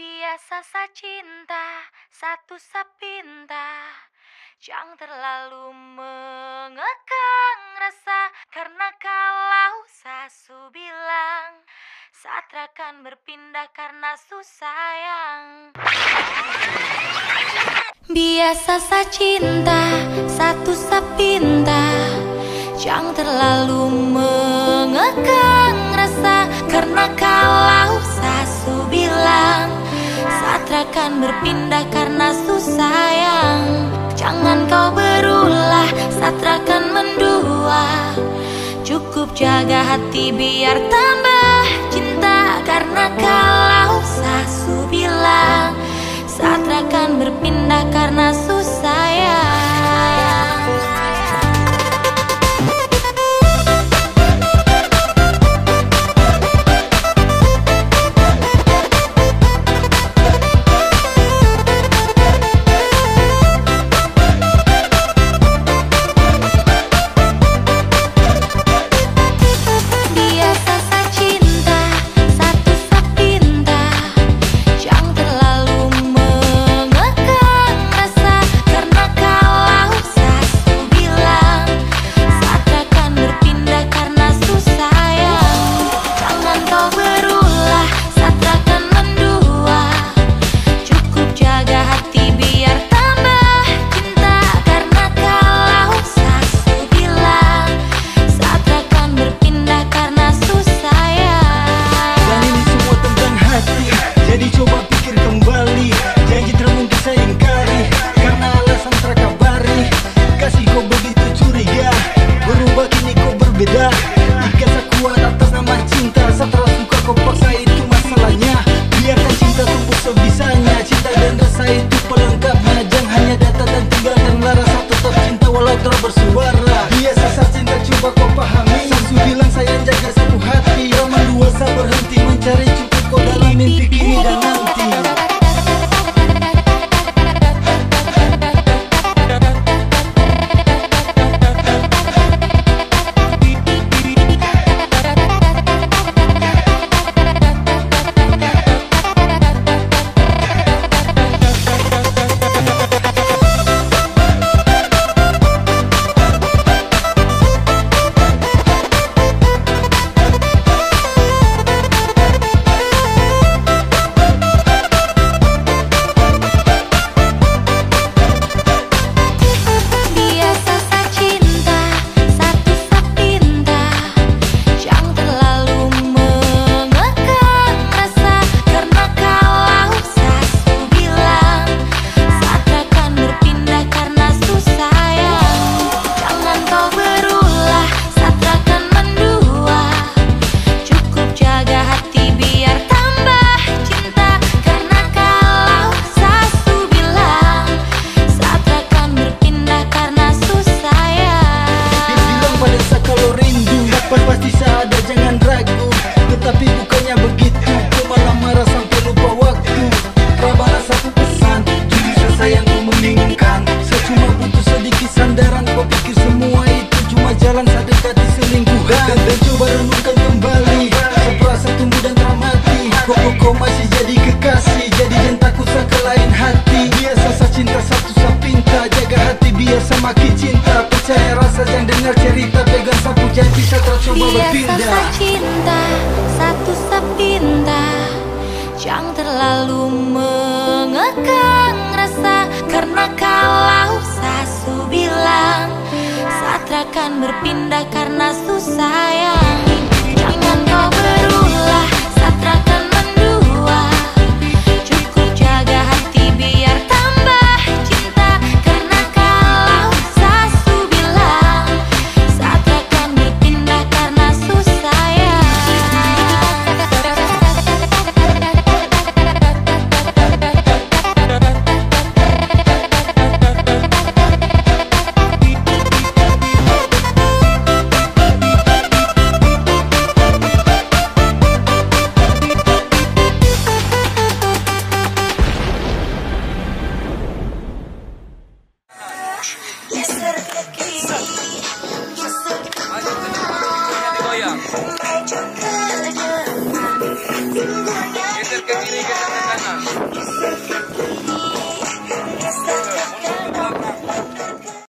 Biasa sa cinta, satu sapinta. Jangan terlalu mengekang rasa Karena kalau sasu bilang Satra akan berpindah karena susayang Biasa sa cinta, satu sapinta. Jangan terlalu mengekang rasa Karena kalau berpindah karena susayang Jangan kau berulah, Satra akan mendua. Cukup jaga hati biar tambah cinta. Karena kalau sasu bilang Satra akan berpindah karena susayang kau berbeda Dikasih kuat atas nama cinta Setelah suka kau paksa itu masalahnya. Biarkan cinta tumbuh sebisanya Cinta dan rasa itu pelengkapnya Jangan hanya datang dan tinggalkanlah rasa tetap cinta Walau telah bersuara. Biasa saat cinta coba kau pahami. Sasu bilang sayang jaga satu hati. Roman dua saya berhenti mencari cukup kau dalam mimpi Dan coba renungkan kembali. Saya perasa tumbuh dan teramati Kok kok kau masih jadi kekasih. Jadi jangan takut saya ke lain hati. Biasa saya cinta satu saya pinta. Jaga hati biasa makin cinta. Percaya rasa jangan dengar cerita Pegang sapu. Janji tercoba Biasa berpindah. sa cinta, satu sapinta Jangan terlalu mengekang rasa. Karena kalau sasu bilang Satra akan berpindah karena susayang Jangan kau berulah, Okay.